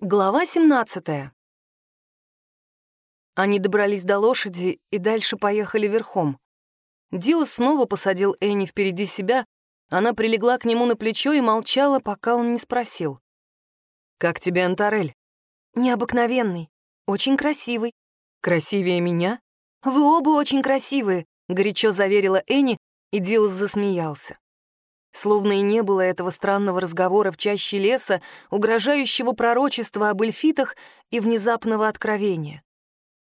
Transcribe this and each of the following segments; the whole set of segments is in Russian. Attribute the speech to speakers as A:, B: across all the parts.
A: Глава 17 Они добрались до лошади и дальше поехали верхом. Диос снова посадил Энни впереди себя, она прилегла к нему на плечо и молчала, пока он не спросил. «Как тебе Антарель?» «Необыкновенный, очень красивый». «Красивее меня?» «Вы оба очень красивые», — горячо заверила Энни, и Диос засмеялся. Словно и не было этого странного разговора в чаще леса, угрожающего пророчества об эльфитах и внезапного откровения.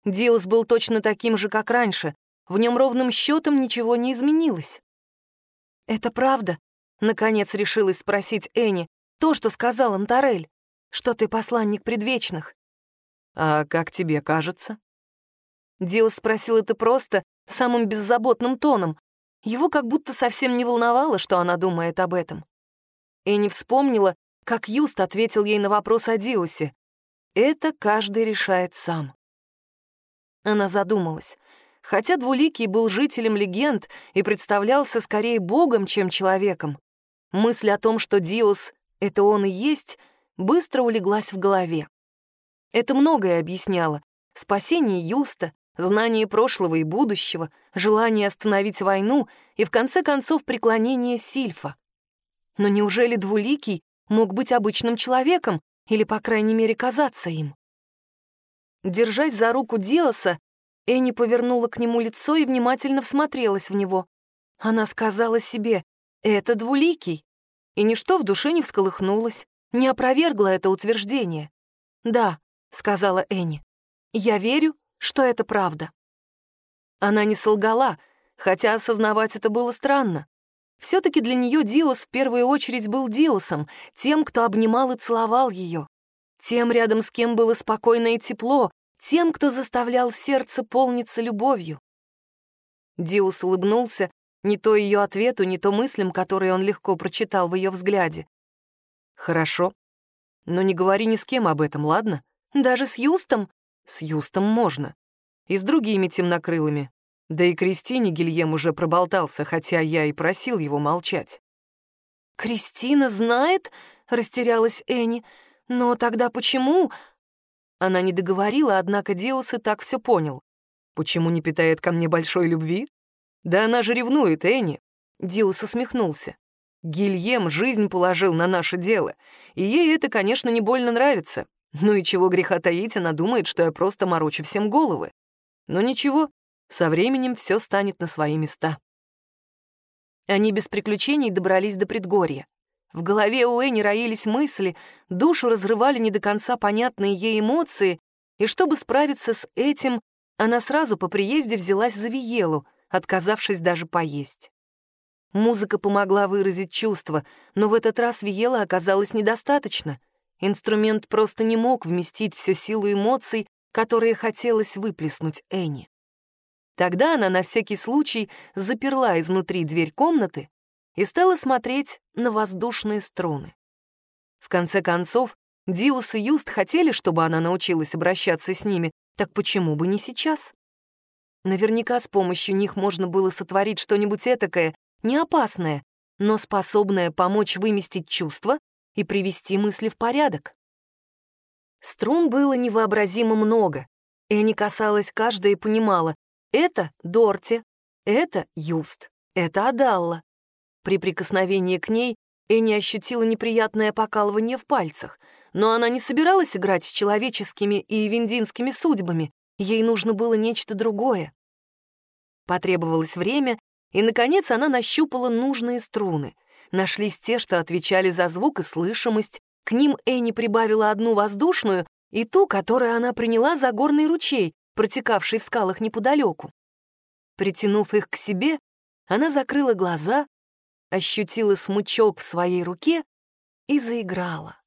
A: Диус был точно таким же, как раньше, в нем ровным счетом ничего не изменилось. «Это правда?» — наконец решилась спросить Энни, то, что сказал Антарель, что ты посланник предвечных. «А как тебе кажется?» Диус спросил это просто, самым беззаботным тоном, его как будто совсем не волновало, что она думает об этом. Энни вспомнила, как Юст ответил ей на вопрос о Диусе. «Это каждый решает сам». Она задумалась. Хотя Двуликий был жителем легенд и представлялся скорее богом, чем человеком, мысль о том, что Диус — это он и есть, быстро улеглась в голове. Это многое объясняло. Спасение Юста, знание прошлого и будущего, желание остановить войну и, в конце концов, преклонение Сильфа. Но неужели Двуликий мог быть обычным человеком или, по крайней мере, казаться им? Держась за руку Диоса, Энни повернула к нему лицо и внимательно всмотрелась в него. Она сказала себе «это Двуликий», и ничто в душе не всколыхнулось, не опровергла это утверждение. «Да», — сказала Энни, — «я верю, что это правда. Она не солгала, хотя осознавать это было странно. Все-таки для нее Диос в первую очередь был Диосом, тем, кто обнимал и целовал ее, тем, рядом с кем было спокойно и тепло, тем, кто заставлял сердце полниться любовью. Диос улыбнулся не то ее ответу, не то мыслям, которые он легко прочитал в ее взгляде. «Хорошо, но не говори ни с кем об этом, ладно? Даже с Юстом?» С Юстом можно. И с другими темнокрылыми. Да и Кристине Гильем уже проболтался, хотя я и просил его молчать. «Кристина знает?» — растерялась Энни. «Но тогда почему?» Она не договорила, однако Диус и так все понял. «Почему не питает ко мне большой любви?» «Да она же ревнует, Энни!» Диус усмехнулся. «Гильем жизнь положил на наше дело, и ей это, конечно, не больно нравится. Ну и чего греха таить, она думает, что я просто морочу всем головы. Но ничего, со временем все станет на свои места. Они без приключений добрались до предгорья. В голове у Энни роились мысли, душу разрывали не до конца понятные ей эмоции, и чтобы справиться с этим, она сразу по приезде взялась за Виелу, отказавшись даже поесть. Музыка помогла выразить чувства, но в этот раз Виела оказалось недостаточно — Инструмент просто не мог вместить всю силу эмоций, которые хотелось выплеснуть Энни. Тогда она на всякий случай заперла изнутри дверь комнаты и стала смотреть на воздушные струны. В конце концов, Диус и Юст хотели, чтобы она научилась обращаться с ними, так почему бы не сейчас? Наверняка с помощью них можно было сотворить что-нибудь этакое, не опасное, но способное помочь выместить чувства и привести мысли в порядок. Струн было невообразимо много. Энни касалась каждой и понимала, это Дорти, это Юст, это Адалла. При прикосновении к ней Энни ощутила неприятное покалывание в пальцах, но она не собиралась играть с человеческими и вендинскими судьбами, ей нужно было нечто другое. Потребовалось время, и, наконец, она нащупала нужные струны — нашлись те, что отвечали за звук и слышимость. К ним Энни прибавила одну воздушную и ту, которую она приняла за горный ручей, протекавший в скалах неподалеку. Притянув их к себе, она закрыла глаза, ощутила смычок в своей руке и заиграла.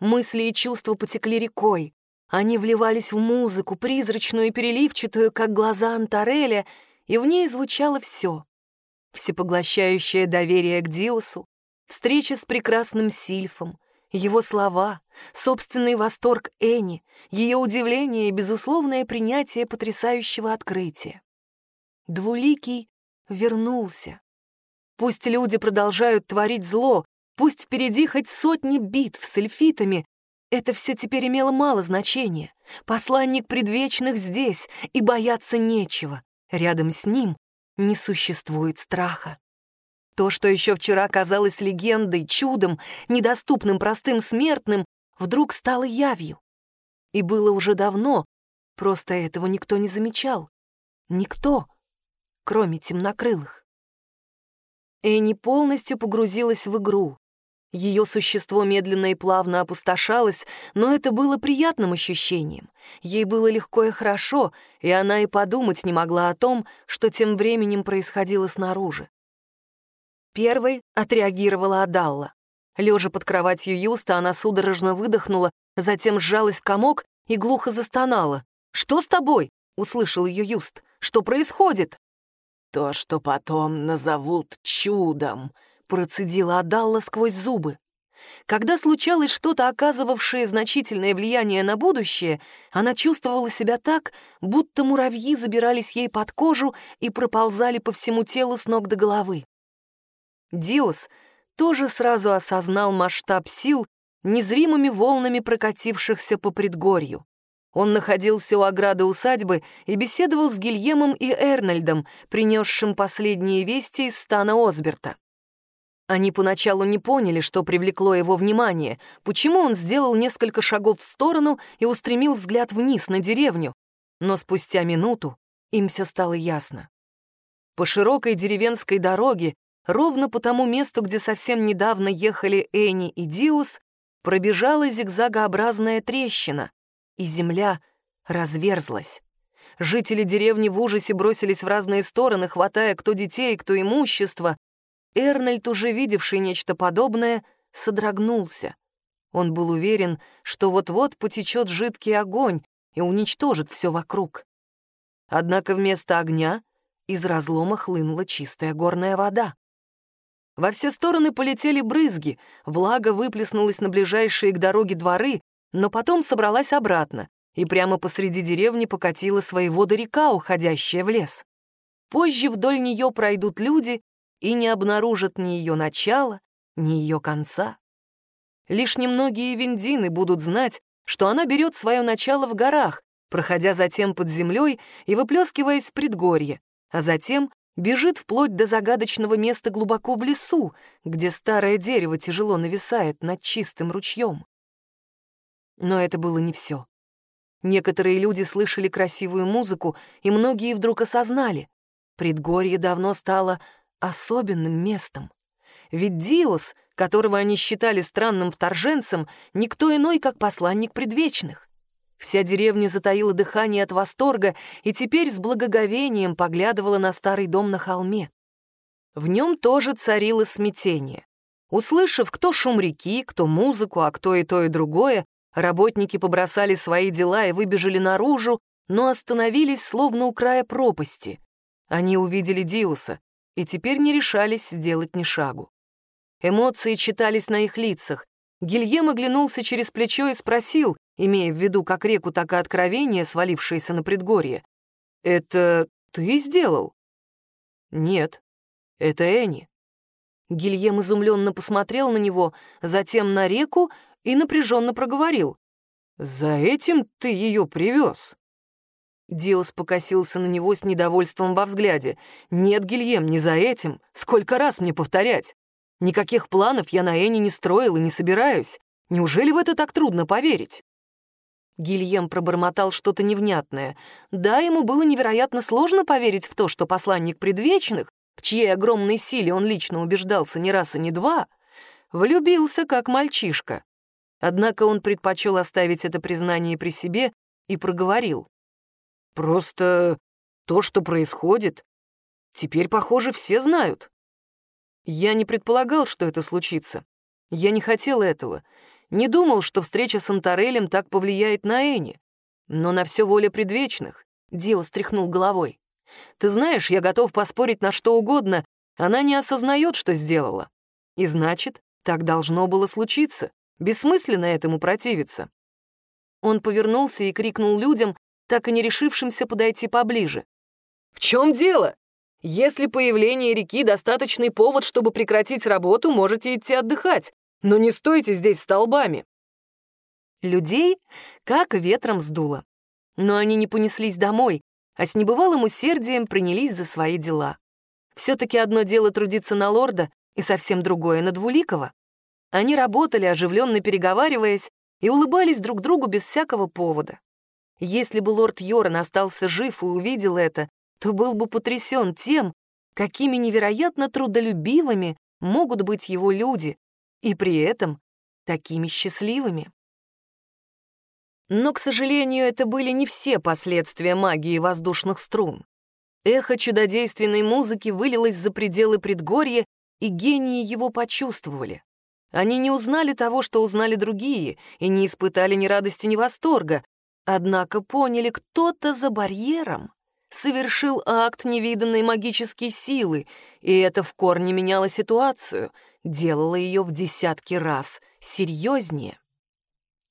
A: Мысли и чувства потекли рекой. Они вливались в музыку, призрачную и переливчатую, как глаза Антареля, и в ней звучало все всепоглощающее доверие к Диосу, встреча с прекрасным Сильфом, его слова, собственный восторг Эни, ее удивление и безусловное принятие потрясающего открытия. Двуликий вернулся. Пусть люди продолжают творить зло, пусть впереди хоть сотни битв с эльфитами, Это все теперь имело мало значения. Посланник предвечных здесь, и бояться нечего. Рядом с ним не существует страха. То, что еще вчера казалось легендой, чудом, недоступным простым смертным, вдруг стало явью. И было уже давно, просто этого никто не замечал. Никто, кроме темнокрылых. Энни полностью погрузилась в игру. Ее существо медленно и плавно опустошалось, но это было приятным ощущением. Ей было легко и хорошо, и она и подумать не могла о том, что тем временем происходило снаружи. Первой отреагировала Адалла. Лежа под кроватью Юста, она судорожно выдохнула, затем сжалась в комок и глухо застонала. «Что с тобой?» — услышал ее Юст. «Что происходит?»
B: «То, что потом назовут чудом»,
A: процедила Адалла сквозь зубы. Когда случалось что-то, оказывавшее значительное влияние на будущее, она чувствовала себя так, будто муравьи забирались ей под кожу и проползали по всему телу с ног до головы. Диос тоже сразу осознал масштаб сил, незримыми волнами прокатившихся по предгорью. Он находился у ограды усадьбы и беседовал с Гильемом и Эрнольдом, принесшим последние вести из стана Осберта. Они поначалу не поняли, что привлекло его внимание, почему он сделал несколько шагов в сторону и устремил взгляд вниз на деревню. Но спустя минуту им все стало ясно. По широкой деревенской дороге, ровно по тому месту, где совсем недавно ехали Энни и Диус, пробежала зигзагообразная трещина, и земля разверзлась. Жители деревни в ужасе бросились в разные стороны, хватая кто детей, кто имущество, Эрнольд, уже видевший нечто подобное, содрогнулся. Он был уверен, что вот-вот потечет жидкий огонь и уничтожит все вокруг. Однако вместо огня из разлома хлынула чистая горная вода. Во все стороны полетели брызги, влага выплеснулась на ближайшие к дороге дворы, но потом собралась обратно, и прямо посреди деревни покатила свои воды река, уходящая в лес. Позже вдоль нее пройдут люди и не обнаружат ни ее начала, ни ее конца. Лишь немногие виндины будут знать, что она берет свое начало в горах, проходя затем под землей и выплескиваясь в предгорье, а затем бежит вплоть до загадочного места глубоко в лесу, где старое дерево тяжело нависает над чистым ручьем. Но это было не все. Некоторые люди слышали красивую музыку, и многие вдруг осознали. Предгорье давно стало особенным местом. Ведь Диос, которого они считали странным вторженцем, никто иной, как посланник предвечных. Вся деревня затаила дыхание от восторга и теперь с благоговением поглядывала на старый дом на холме. В нем тоже царило смятение. Услышав, кто шум реки, кто музыку, а кто и то, и другое, работники побросали свои дела и выбежали наружу, но остановились словно у края пропасти. Они увидели Диуса, и теперь не решались сделать ни шагу. Эмоции читались на их лицах. Гильем оглянулся через плечо и спросил, имея в виду как реку, так и откровение, свалившееся на предгорье. «Это ты сделал?» «Нет, это Энни». Гильем изумленно посмотрел на него, затем на реку и напряженно проговорил. «За этим ты ее привез?» Диос покосился на него с недовольством во взгляде. «Нет, Гильем, не за этим. Сколько раз мне повторять? Никаких планов я на Энни не строил и не собираюсь. Неужели в это так трудно поверить?» Гильем пробормотал что-то невнятное. Да, ему было невероятно сложно поверить в то, что посланник предвечных, в чьей огромной силе он лично убеждался не раз и не два, влюбился как мальчишка. Однако он предпочел оставить это признание при себе и проговорил. Просто то, что происходит, теперь, похоже, все знают. Я не предполагал, что это случится. Я не хотел этого. Не думал, что встреча с Антарелем так повлияет на Эни. Но на все воля предвечных. Дио стряхнул головой. Ты знаешь, я готов поспорить на что угодно. Она не осознает, что сделала. И значит, так должно было случиться. Бессмысленно этому противиться. Он повернулся и крикнул людям, так и не решившимся подойти поближе. «В чем дело? Если появление реки — достаточный повод, чтобы прекратить работу, можете идти отдыхать, но не стойте здесь столбами». Людей как ветром сдуло. Но они не понеслись домой, а с небывалым усердием принялись за свои дела. Все-таки одно дело трудиться на лорда, и совсем другое — на Двуликова. Они работали, оживленно переговариваясь, и улыбались друг другу без всякого повода. Если бы лорд Йоран остался жив и увидел это, то был бы потрясен тем, какими невероятно трудолюбивыми могут быть его люди, и при этом такими счастливыми. Но, к сожалению, это были не все последствия магии воздушных струн. Эхо чудодейственной музыки вылилось за пределы предгорья, и гении его почувствовали. Они не узнали того, что узнали другие, и не испытали ни радости, ни восторга, однако поняли, кто-то за барьером совершил акт невиданной магической силы, и это в корне меняло ситуацию, делало ее в десятки раз серьезнее.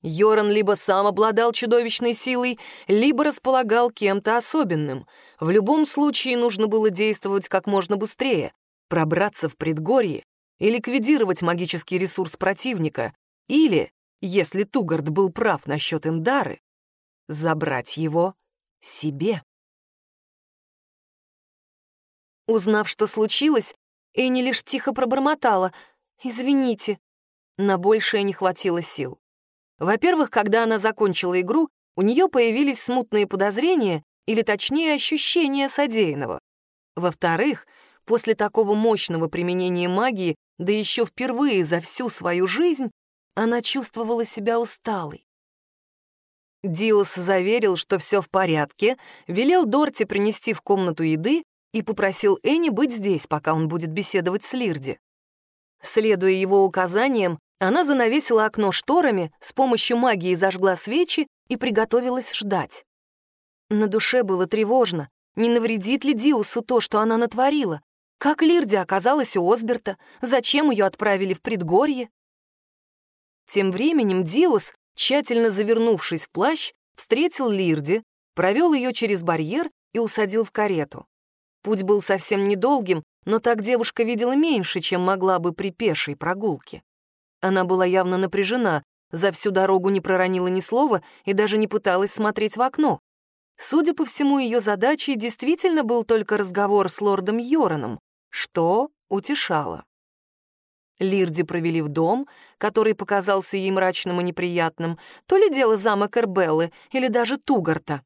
A: Йоран либо сам обладал чудовищной силой, либо располагал кем-то особенным. В любом случае нужно было действовать как можно быстрее, пробраться в предгорье и ликвидировать магический ресурс противника, или, если Тугард был прав насчет Индары, забрать его себе. Узнав, что случилось, Энни лишь тихо пробормотала «Извините». На большее не хватило сил. Во-первых, когда она закончила игру, у нее появились смутные подозрения, или точнее ощущения содеянного. Во-вторых, после такого мощного применения магии, да еще впервые за всю свою жизнь, она чувствовала себя усталой. Диос заверил, что все в порядке, велел Дорти принести в комнату еды и попросил Энни быть здесь, пока он будет беседовать с Лирди. Следуя его указаниям, она занавесила окно шторами, с помощью магии зажгла свечи и приготовилась ждать. На душе было тревожно. Не навредит ли Диусу то, что она натворила? Как Лирди оказалась у Осберта? Зачем ее отправили в предгорье? Тем временем Диус, тщательно завернувшись в плащ, встретил Лирди, провел ее через барьер и усадил в карету. Путь был совсем недолгим, но так девушка видела меньше, чем могла бы при пешей прогулке. Она была явно напряжена, за всю дорогу не проронила ни слова и даже не пыталась смотреть в окно. Судя по всему, ее задачей действительно был только разговор с лордом Йораном, что утешало. Лирди провели в дом, который показался ей мрачным и неприятным, то ли дело замок Эрбеллы или даже Тугарта.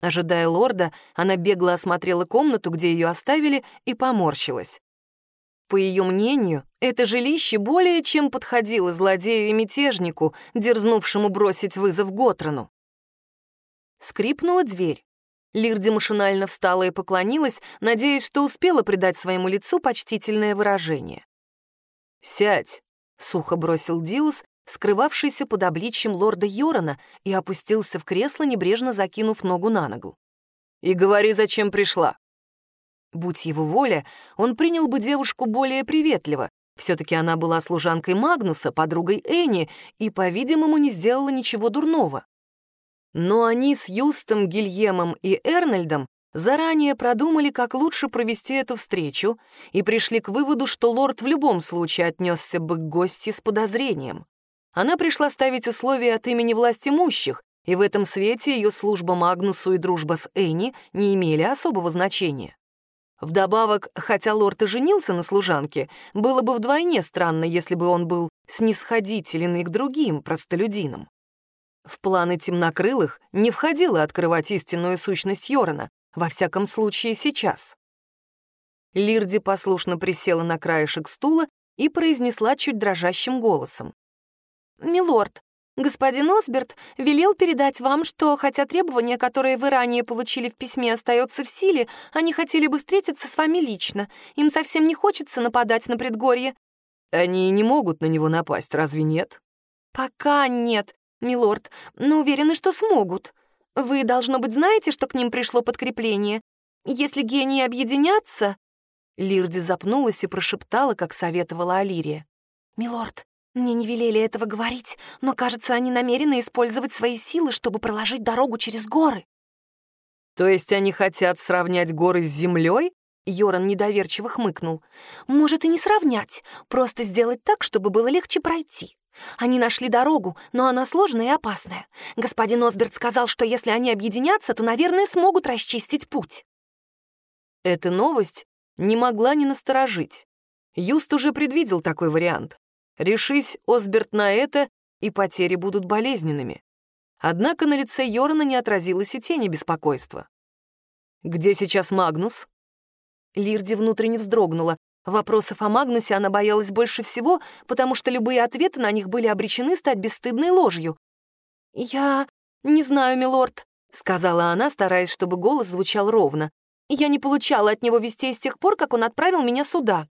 A: Ожидая лорда, она бегло осмотрела комнату, где ее оставили, и поморщилась. По ее мнению, это жилище более чем подходило злодею и мятежнику, дерзнувшему бросить вызов Готрону. Скрипнула дверь. Лирди машинально встала и поклонилась, надеясь, что успела придать своему лицу почтительное выражение. «Сядь», — сухо бросил Диус, скрывавшийся под обличьем лорда Йорона, и опустился в кресло, небрежно закинув ногу на ногу. «И говори, зачем пришла». Будь его воля, он принял бы девушку более приветливо. Все-таки она была служанкой Магнуса, подругой Энни, и, по-видимому, не сделала ничего дурного. Но они с Юстом, Гильемом и Эрнольдом заранее продумали, как лучше провести эту встречу, и пришли к выводу, что лорд в любом случае отнесся бы к гости с подозрением. Она пришла ставить условия от имени власть имущих, и в этом свете ее служба Магнусу и дружба с Энни не имели особого значения. Вдобавок, хотя лорд и женился на служанке, было бы вдвойне странно, если бы он был снисходителен и к другим простолюдинам. В планы темнокрылых не входило открывать истинную сущность Йорона, во всяком случае сейчас. Лирди послушно присела на краешек стула и произнесла чуть дрожащим голосом. «Милорд, Господин Осберт велел передать вам, что, хотя требования, которые вы ранее получили в письме, остаются в силе, они хотели бы встретиться с вами лично. Им совсем не хочется нападать на предгорье». «Они не могут на него напасть, разве нет?» «Пока нет, милорд, но уверены, что смогут. Вы, должно быть, знаете, что к ним пришло подкрепление. Если гении объединятся...» Лирди запнулась и прошептала, как советовала Алирия. «Милорд, мне не велели этого говорить, но, кажется, они намерены использовать свои силы, чтобы проложить дорогу через горы. То есть они хотят сравнять горы с землей? Йоран недоверчиво хмыкнул.
C: «Может, и не сравнять, просто сделать так, чтобы было легче пройти. Они нашли дорогу, но она сложная и опасная. Господин Осберт сказал, что если они объединятся, то, наверное, смогут расчистить путь.
A: Эта новость не могла не насторожить. Юст уже предвидел такой вариант. Решись Осберт на это, и потери будут болезненными. Однако на лице Йорана не отразилось и тени беспокойства. «Где сейчас Магнус?»
C: Лирди внутренне вздрогнула. Вопросов о Магнусе она боялась больше всего, потому что любые ответы на них были обречены стать бесстыдной ложью. «Я не знаю, милорд», — сказала она, стараясь, чтобы голос звучал ровно. «Я не получала от него вестей с тех пор, как он отправил меня сюда».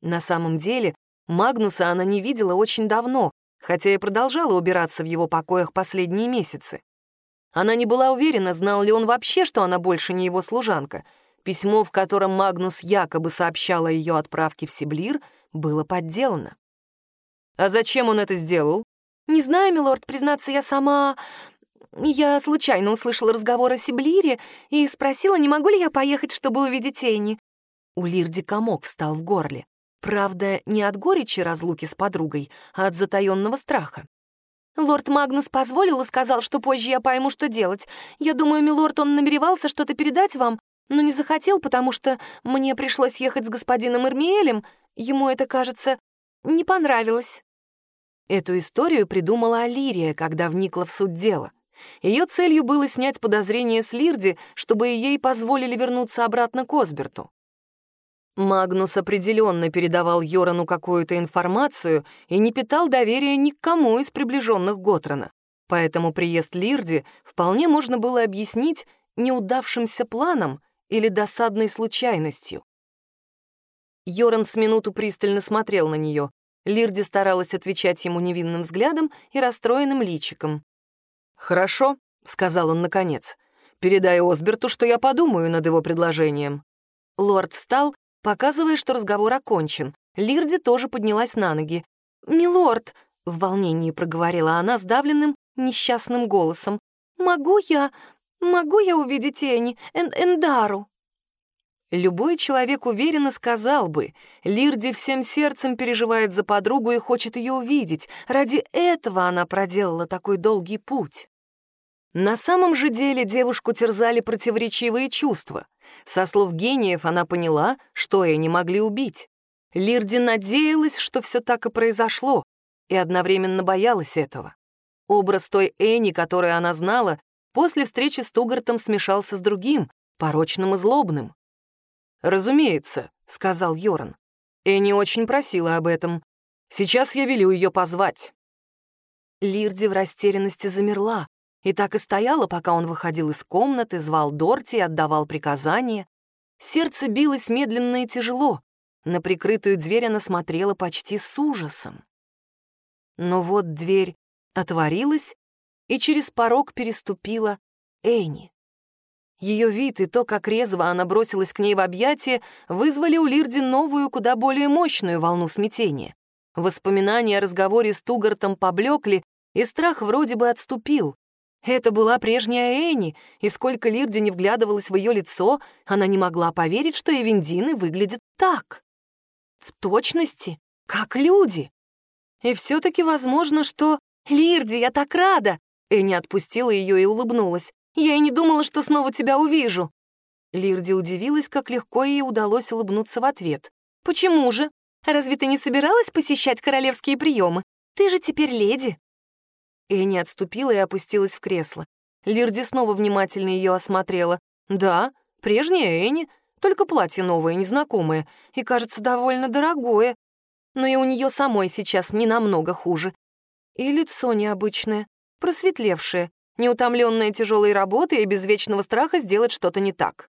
A: На самом деле, Магнуса она не видела очень давно, хотя и продолжала убираться в его покоях последние месяцы. Она не была уверена, знал ли он вообще, что она больше не его служанка — Письмо, в котором Магнус якобы сообщал о ее отправке в Сиблир, было подделано. А зачем он это сделал?
C: Не знаю, милорд, признаться, я сама... Я случайно услышала разговор о Сиблире и спросила, не могу ли я поехать, чтобы увидеть Энни.
A: У Лирди комок встал в горле. Правда, не от горечи разлуки с подругой, а от затаённого страха.
C: Лорд Магнус позволил и сказал, что позже я пойму, что делать. Я думаю, милорд, он намеревался что-то передать вам, но не захотел, потому что мне пришлось ехать с господином Эрмиэлем. Ему это, кажется, не понравилось».
A: Эту историю придумала Алирия, когда вникла в суть дела. Ее целью было снять подозрения с Лирди, чтобы ей позволили вернуться обратно к Осберту. Магнус определенно передавал Йорану какую-то информацию и не питал доверия ни к кому из приближенных Готрона. Поэтому приезд Лирди вполне можно было объяснить неудавшимся планом или досадной случайностью. Йоран с минуту пристально смотрел на нее. Лирди старалась отвечать ему невинным взглядом и расстроенным личиком. «Хорошо», — сказал он наконец. «Передай Осберту, что я подумаю над его предложением». Лорд встал, показывая, что разговор окончен. Лирди тоже поднялась на ноги.
C: «Милорд», — в волнении проговорила она сдавленным, несчастным голосом, «могу я «Могу я увидеть Энни, Эн Эндару?»
A: Любой человек уверенно сказал бы, Лирди всем сердцем переживает за подругу и хочет ее увидеть. Ради этого она проделала такой долгий путь. На самом же деле девушку терзали противоречивые чувства. Со слов гениев она поняла, что Энни могли убить. Лирди надеялась, что все так и произошло, и одновременно боялась этого. Образ той Энни, которую она знала, после встречи с Тугартом смешался с другим, порочным и злобным. «Разумеется», — сказал Йоран. Энни очень просила об этом. Сейчас я велю ее позвать. Лирди в растерянности замерла и так и стояла, пока он выходил из комнаты, звал Дорти и отдавал приказания. Сердце билось медленно и тяжело. На прикрытую дверь она смотрела почти с ужасом. Но вот дверь отворилась, и через порог переступила Эйни. Ее вид и то, как резво она бросилась к ней в объятия, вызвали у Лирди новую, куда более мощную волну смятения. Воспоминания о разговоре с Тугартом поблекли, и страх вроде бы отступил. Это была прежняя Эйни, и сколько Лирди не вглядывалась в ее лицо, она не могла поверить, что Эвендины выглядят так. В точности, как люди. И все-таки возможно, что... «Лирди, я так рада!» Энни отпустила ее и улыбнулась. «Я и не думала, что снова тебя увижу». Лирди удивилась, как легко ей удалось улыбнуться в ответ. «Почему же? Разве ты не собиралась посещать королевские приемы? Ты же теперь леди». Энни отступила и опустилась в кресло. Лирди снова внимательно ее осмотрела. «Да, прежняя Энни, только платье новое, незнакомое, и, кажется, довольно дорогое. Но и у нее самой сейчас не намного хуже. И лицо необычное просветлевшая, неутомленная тяжелой работой и без вечного страха сделать что-то не так.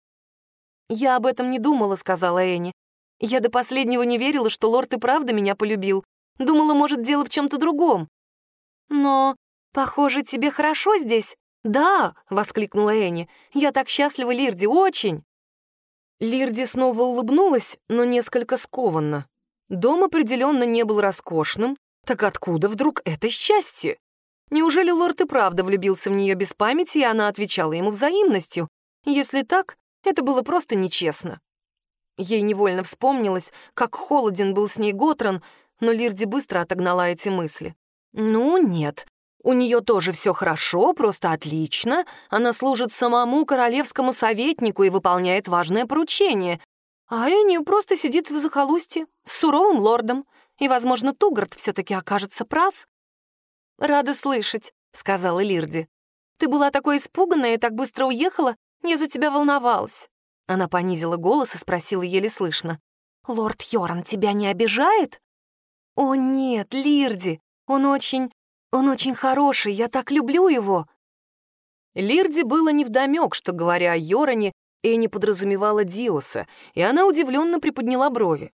A: «Я об этом не думала», — сказала Энни. «Я до последнего не верила, что лорд и правда меня полюбил. Думала, может, дело в чем то другом». «Но, похоже, тебе хорошо здесь?» «Да!» — воскликнула Энни. «Я так счастлива, Лирди, очень!» Лирди снова улыбнулась, но несколько скованно. Дом определенно не был роскошным. Так откуда вдруг это счастье? Неужели лорд и правда влюбился в нее без памяти, и она отвечала ему взаимностью? Если так, это было просто нечестно. Ей невольно вспомнилось, как холоден был с ней Готран,
C: но Лирди быстро отогнала эти мысли. «Ну, нет. У нее тоже все хорошо, просто отлично. Она служит самому королевскому советнику и выполняет важное поручение. А Энни просто сидит в захолустье с суровым лордом. И, возможно, Тугард все-таки окажется прав. «Рада слышать», — сказала Лирди. «Ты была такой испуганная и так быстро уехала, я за тебя волновалась». Она понизила голос и спросила еле слышно. «Лорд Йоран тебя не обижает?» «О нет, Лирди, он очень... он очень хороший, я так люблю его!»
A: Лирди было невдомёк, что, говоря о Йоране, Энни подразумевала Диоса, и она удивленно приподняла брови.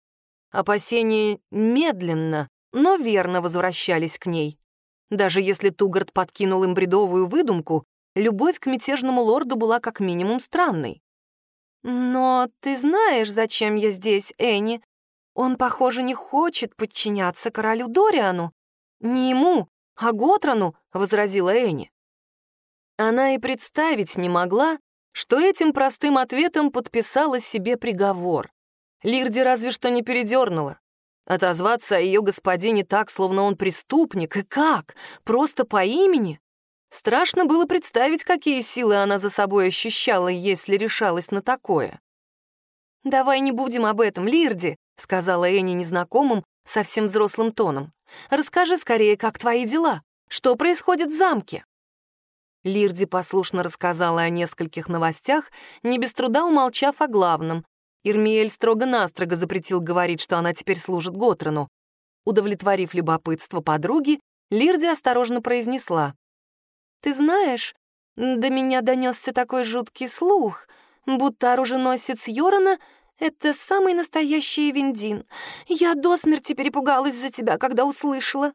A: Опасения медленно, но верно возвращались к ней. Даже если Тугард подкинул им бредовую выдумку, любовь к мятежному лорду была как минимум странной.
C: «Но ты знаешь, зачем я здесь, Энни? Он, похоже, не хочет подчиняться королю Дориану. Не ему, а Готрану», — возразила Энни.
A: Она и представить не могла, что этим простым ответом подписала себе приговор. Лирди разве что не передернула. Отозваться о ее господине так, словно он преступник, и как? Просто по имени? Страшно было представить, какие силы она за собой ощущала, если решалась на такое.
C: «Давай не будем об этом, Лирди», — сказала Энни незнакомым, совсем взрослым тоном. «Расскажи скорее, как твои дела? Что происходит в замке?»
A: Лирди послушно рассказала о нескольких новостях, не без труда умолчав о главном. Ирмиэль строго-настрого запретил говорить, что она теперь служит Готрону. Удовлетворив любопытство подруги, Лирди осторожно произнесла.
C: «Ты знаешь, до меня донесся такой жуткий слух, будто оруженосец Йорона — это самый настоящий Виндин. Я до смерти перепугалась за тебя, когда услышала».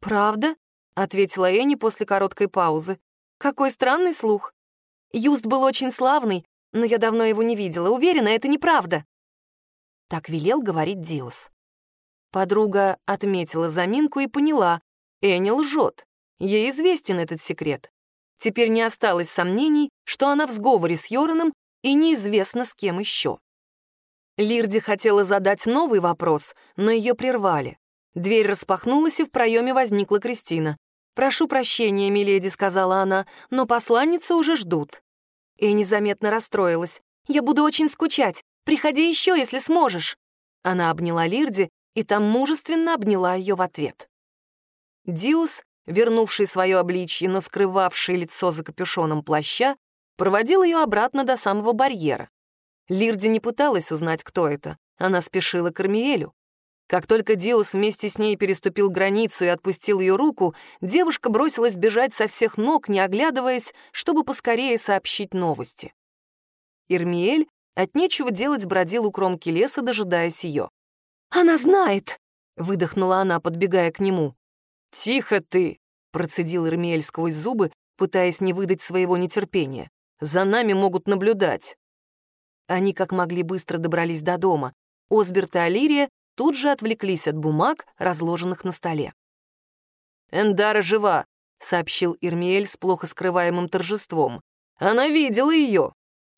A: «Правда?» — ответила Энни после короткой паузы. «Какой странный слух. Юст был очень славный, но я давно его не видела. Уверена, это неправда». Так велел говорить Диос. Подруга отметила заминку и поняла, Энни лжет. Ей известен этот секрет. Теперь не осталось сомнений, что она в сговоре с Йораном и неизвестно с кем еще. Лирди хотела задать новый вопрос, но ее прервали. Дверь распахнулась, и в проеме возникла Кристина. «Прошу прощения, миледи», — сказала она, — «но посланницы уже ждут». И незаметно расстроилась. «Я буду очень скучать. Приходи еще, если сможешь». Она обняла Лирди, и там мужественно обняла ее в ответ. Диус вернувший свое обличье, но скрывавший лицо за капюшоном плаща, проводил ее обратно до самого барьера. Лирди не пыталась узнать, кто это. Она спешила к Армиэлю. Как только Диус вместе с ней переступил границу и отпустил ее руку, девушка бросилась бежать со всех ног, не оглядываясь, чтобы поскорее сообщить новости. Ирмиэль от нечего делать бродил у кромки леса, дожидаясь ее.
C: «Она знает!»
A: — выдохнула она, подбегая к нему. «Тихо ты!» — процедил Эрмиэль сквозь зубы, пытаясь не выдать своего нетерпения. «За нами могут наблюдать». Они как могли быстро добрались до дома. Осберт и Алирия тут же отвлеклись от бумаг, разложенных на столе. «Эндара жива», — сообщил Ирмиэль с плохо скрываемым торжеством. «Она видела ее».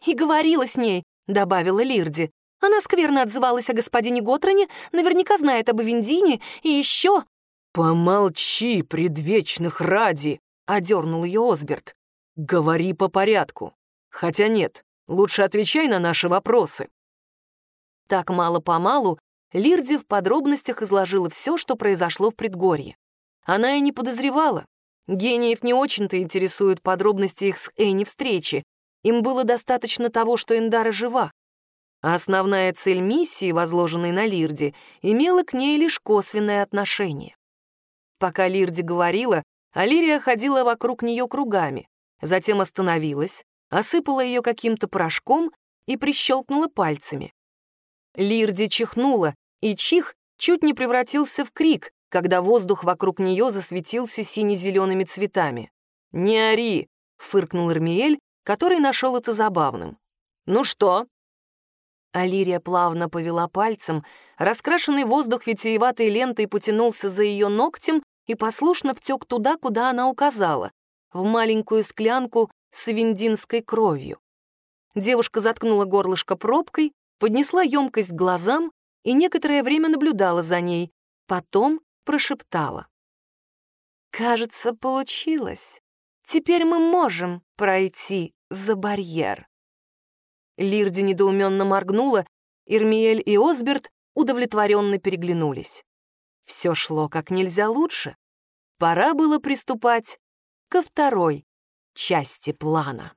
C: «И говорила с ней», — добавила Лирди. «Она скверно отзывалась о господине Готроне, наверняка знает об Эвендине, и еще...»
B: «Помолчи, предвечных ради!» — одернул ее Осберт. «Говори по порядку. Хотя нет, лучше отвечай на наши вопросы».
A: Так мало-помалу Лирди в подробностях изложила все, что произошло в предгорье. Она и не подозревала. Гениев не очень-то интересуют подробности их с Энни встречи. Им было достаточно того, что Эндара жива. А основная цель миссии, возложенной на Лирди, имела к ней лишь косвенное отношение. Пока Лирди говорила, Алирия ходила вокруг нее кругами, затем остановилась, осыпала ее каким-то порошком и прищелкнула пальцами. Лирди чихнула, и чих чуть не превратился в крик, когда воздух вокруг нее засветился сине-зелеными цветами. «Не ори!» — фыркнул Эрмиэль, который нашел это забавным. «Ну что?» Алирия плавно повела пальцем, раскрашенный воздух витиеватой лентой потянулся за ее ногтем и послушно втек туда, куда она указала, в маленькую склянку с виндинской кровью. Девушка заткнула горлышко пробкой, поднесла емкость к глазам и некоторое время наблюдала за ней,
C: Потом прошептала. «Кажется, получилось. Теперь мы можем пройти за барьер».
A: Лирди недоуменно моргнула, Ирмиэль и Осберт удовлетворенно переглянулись. Все шло как нельзя лучше. Пора было приступать ко второй части плана.